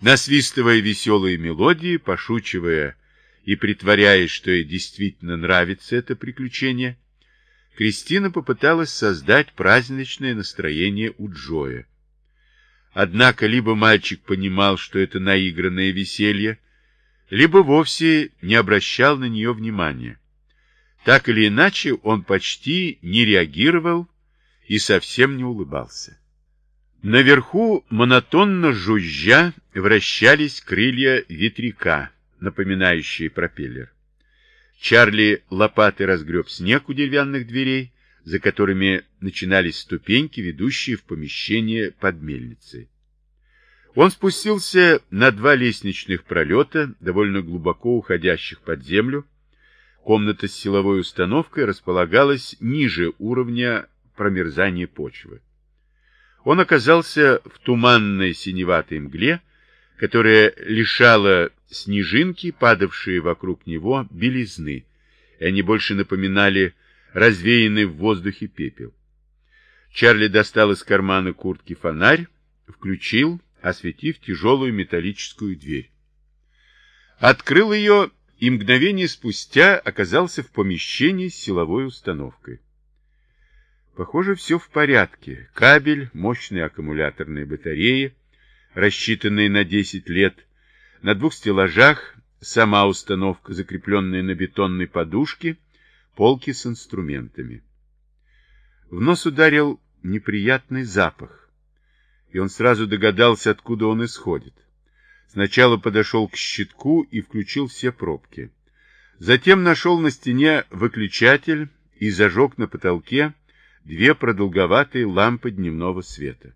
Насвистывая веселые мелодии, пошучивая и притворяясь, что ей действительно нравится это приключение, Кристина попыталась создать праздничное настроение у Джоя. Однако либо мальчик понимал, что это наигранное веселье, либо вовсе не обращал на нее внимания. Так или иначе, он почти не реагировал и совсем не улыбался. Наверху, монотонно жужжа, вращались крылья ветряка, напоминающие пропеллер. Чарли лопатой разгреб снег у деревянных дверей, за которыми начинались ступеньки, ведущие в помещение под мельницей. Он спустился на два лестничных пролета, довольно глубоко уходящих под землю. Комната с силовой установкой располагалась ниже уровня промерзания почвы. Он оказался в туманной синеватой мгле, которая лишала снежинки, падавшие вокруг него, белизны, и они больше напоминали развеянный в воздухе пепел. Чарли достал из кармана куртки фонарь, включил, осветив тяжелую металлическую дверь. Открыл ее и мгновение спустя оказался в помещении с силовой установкой. Похоже, все в порядке. Кабель, мощные аккумуляторные батареи, рассчитанные на 10 лет, на двух стеллажах сама установка, закрепленная на бетонной подушке, полки с инструментами. В нос ударил неприятный запах, и он сразу догадался, откуда он исходит. Сначала подошел к щитку и включил все пробки. Затем нашел на стене выключатель и зажег на потолке две продолговатые лампы дневного света.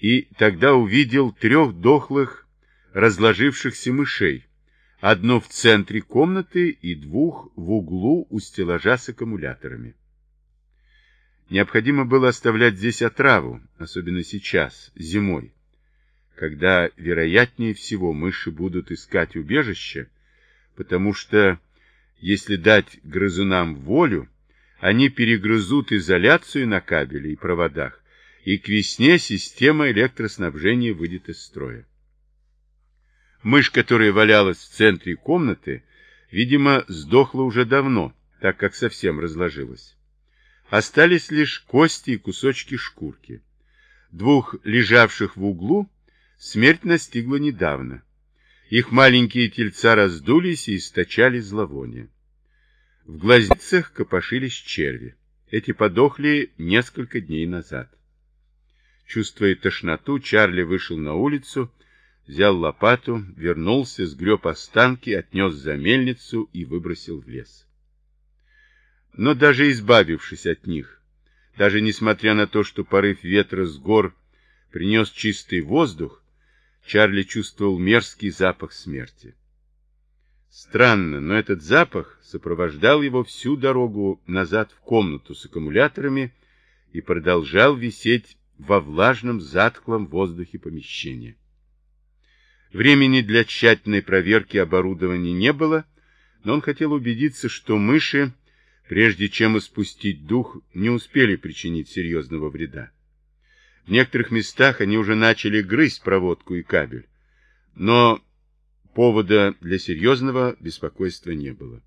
И тогда увидел трех дохлых, разложившихся мышей, одну в центре комнаты и двух в углу у стеллажа с аккумуляторами. Необходимо было оставлять здесь отраву, особенно сейчас, зимой, когда, вероятнее всего, мыши будут искать убежище, потому что, если дать грызунам волю, они перегрызут изоляцию на кабеле и проводах, и к весне система электроснабжения выйдет из строя. Мышь, которая валялась в центре комнаты, видимо, сдохла уже давно, так как совсем разложилась. Остались лишь кости и кусочки шкурки. Двух лежавших в углу смерть настигла недавно. Их маленькие тельца раздулись и источали зловоние. В глазницах копошились черви. Эти подохли несколько дней назад. Чувствуя тошноту, Чарли вышел на улицу, взял лопату, вернулся, сгреб останки, отнес за мельницу и выбросил в лес. Но даже избавившись от них, даже несмотря на то, что порыв ветра с гор принес чистый воздух, Чарли чувствовал мерзкий запах смерти. Странно, но этот запах сопровождал его всю дорогу назад в комнату с аккумуляторами и продолжал висеть во влажном затхлом воздухе помещения. Времени для тщательной проверки оборудования не было, но он хотел убедиться, что мыши, прежде чем испустить дух, не успели причинить серьезного вреда. В некоторых местах они уже начали грызть проводку и кабель, но Повода для серьезного беспокойства не было.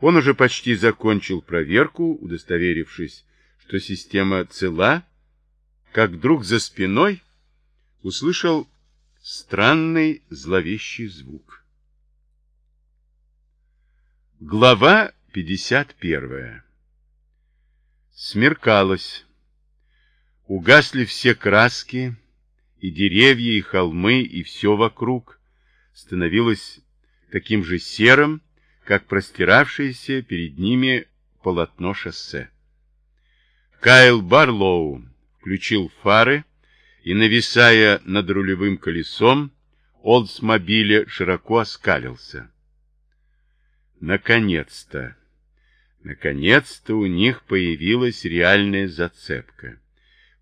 Он уже почти закончил проверку, удостоверившись, что система цела, как вдруг за спиной услышал странный зловещий звук. Глава 51 Смеркалось. Угасли все краски, и деревья, и холмы, и все вокруг становилось таким же серым, как простиравшееся перед ними полотно шоссе. Кайл Барлоу включил фары и, нависая над рулевым колесом, Олдсмобиля широко оскалился. Наконец-то! Наконец-то у них появилась реальная зацепка.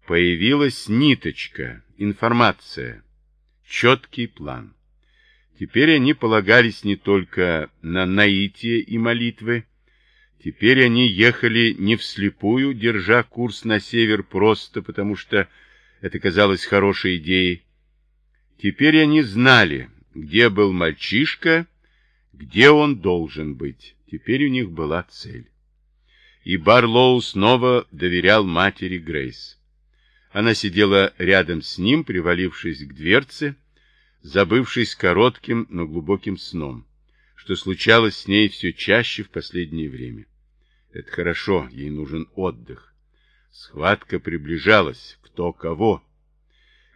Появилась ниточка, информация, четкий план. Теперь они полагались не только на наитие и молитвы, теперь они ехали не вслепую, держа курс на север просто потому, что это казалось хорошей идеей. Теперь они знали, где был мальчишка, где он должен быть. Теперь у них была цель. И Барлоу снова доверял матери Грейс. Она сидела рядом с ним, привалившись к дверце, забывшись коротким, но глубоким сном, что случалось с ней все чаще в последнее время. Это хорошо, ей нужен отдых. Схватка приближалась, кто кого.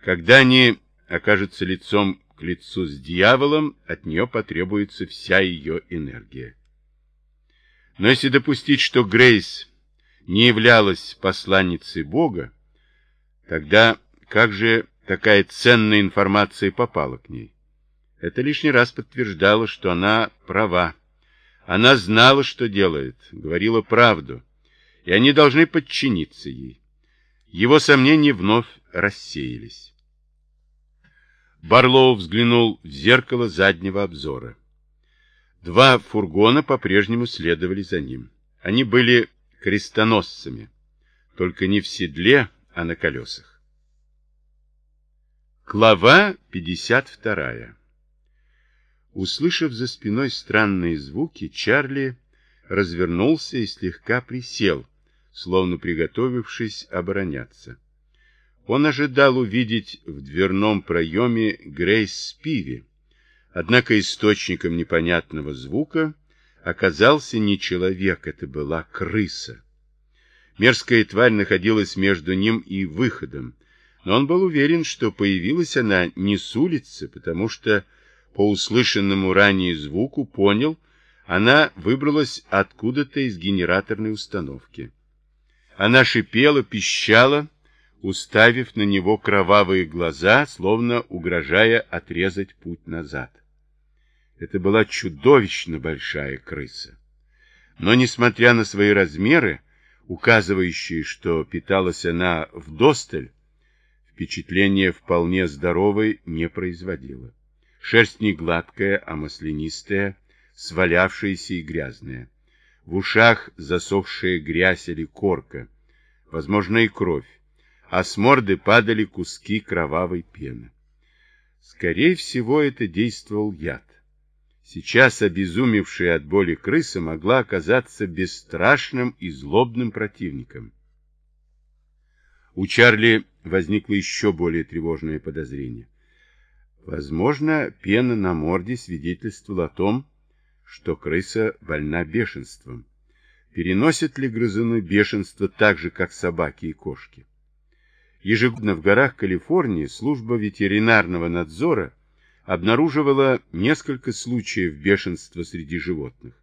Когда они окажутся лицом к лицу с дьяволом, от нее потребуется вся ее энергия. Но если допустить, что Грейс не являлась посланницей Бога, тогда как же такая ценная информация попала к ней? Это лишний раз подтверждало, что она права. Она знала, что делает, говорила правду, и они должны подчиниться ей. Его сомнения вновь рассеялись. Барлоу взглянул в зеркало заднего обзора. Два фургона по-прежнему следовали за ним. Они были крестоносцами, только не в седле, а на колесах. Глава 52 Услышав за спиной странные звуки, Чарли развернулся и слегка присел, словно приготовившись обороняться. Он ожидал увидеть в дверном проеме Грейс Спиви, Однако источником непонятного звука оказался не человек, это была крыса. Мерзкая тварь находилась между ним и выходом, но он был уверен, что появилась она не с улицы, потому что по услышанному ранее звуку понял, она выбралась откуда-то из генераторной установки. Она шипела, пищала, уставив на него кровавые глаза, словно угрожая отрезать путь назад. Это была чудовищно большая крыса. Но, несмотря на свои размеры, указывающие, что питалась она в досталь, впечатление вполне здоровой не производила. Шерсть не гладкая, а маслянистая, свалявшаяся и грязная. В ушах засохшая грязь или корка, возможно и кровь, а с морды падали куски кровавой пены. Скорее всего, это действовал яд. Сейчас обезумевшая от боли крыса могла оказаться бесстрашным и злобным противником. У Чарли возникло еще более тревожное подозрение. Возможно, пена на морде свидетельствовала о том, что крыса больна бешенством. Переносят ли грызуны бешенство так же, как собаки и кошки? Ежегодно в горах Калифорнии служба ветеринарного надзора обнаруживала несколько случаев бешенства среди животных.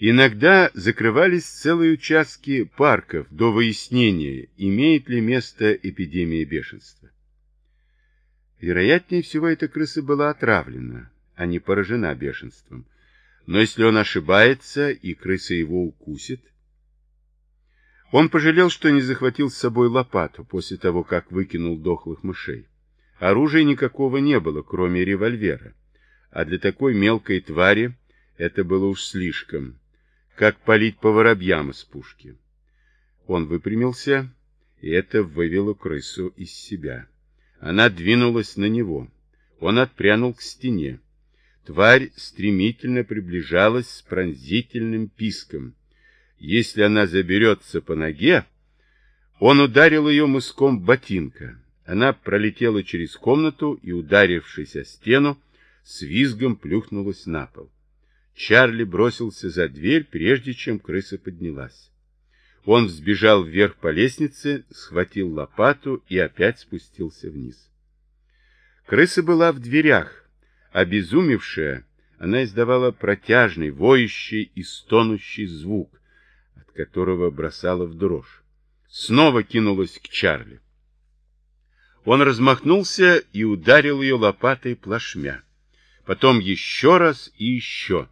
Иногда закрывались целые участки парков до выяснения, имеет ли место эпидемия бешенства. Вероятнее всего, эта крыса была отравлена, а не поражена бешенством. Но если он ошибается, и крыса его укусит... Он пожалел, что не захватил с собой лопату после того, как выкинул дохлых мышей. Оружия никакого не было, кроме револьвера. А для такой мелкой твари это было уж слишком. Как палить по воробьям из пушки. Он выпрямился, и это вывело крысу из себя. Она двинулась на него. Он отпрянул к стене. Тварь стремительно приближалась с пронзительным писком. Если она заберется по ноге, он ударил ее мыском ботинка. Она пролетела через комнату и, ударившись о стену, с визгом плюхнулась на пол. Чарли бросился за дверь, прежде чем крыса поднялась. Он взбежал вверх по лестнице, схватил лопату и опять спустился вниз. Крыса была в дверях. Обезумевшая, она издавала протяжный, воющий и стонущий звук, от которого бросала в дрожь. Снова кинулась к Чарли. Он размахнулся и ударил ее лопатой плашмя. Потом еще раз и еще,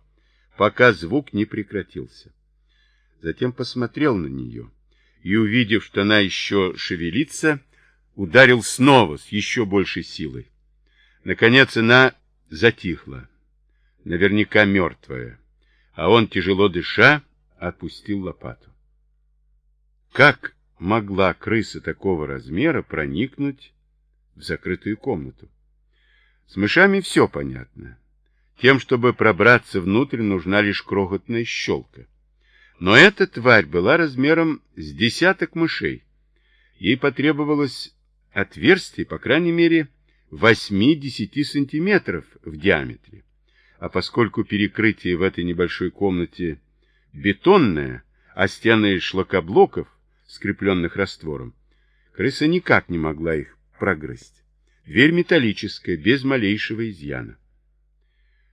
пока звук не прекратился. Затем посмотрел на нее и, увидев, что она еще шевелится, ударил снова с еще большей силой. Наконец она затихла, наверняка мертвая, а он, тяжело дыша, отпустил лопату. Как могла крыса такого размера проникнуть в закрытую комнату. С мышами все понятно. Тем, чтобы пробраться внутрь, нужна лишь крохотная щелка. Но эта тварь была размером с десяток мышей. Ей потребовалось отверстие, по крайней мере, 8-10 сантиметров в диаметре. А поскольку перекрытие в этой небольшой комнате бетонное, а стены шлакоблоков, скрепленных раствором, крыса никак не могла их прогрызть. Дверь металлическая, без малейшего изъяна.